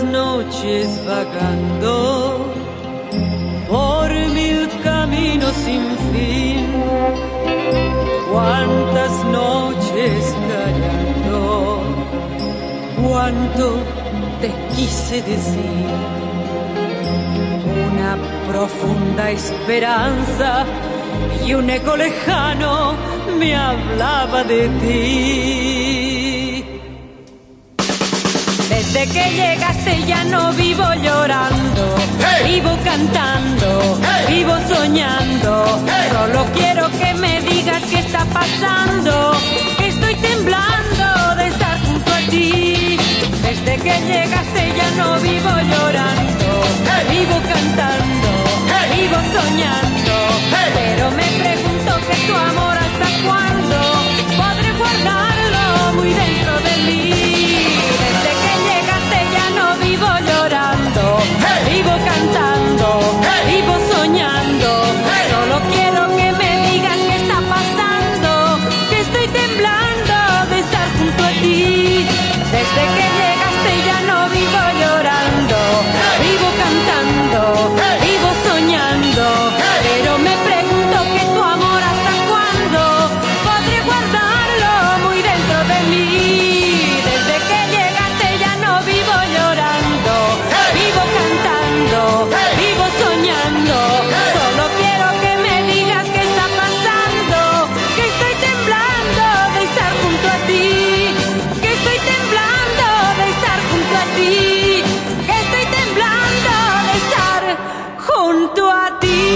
noches vagando por mil caminos sin fin. Cuántas noches callando, cuánto te quise decir. Una profunda esperanza y un eco lejano me hablaba de ti. Desde que llegaste ya no vivo llorando, vivo cantando, vivo soñando. Solo quiero que me digas qué está pasando, que estoy temblando de estar junto a ti. Desde que llegaste ya no vivo llorando, vivo cantando. junto a ti.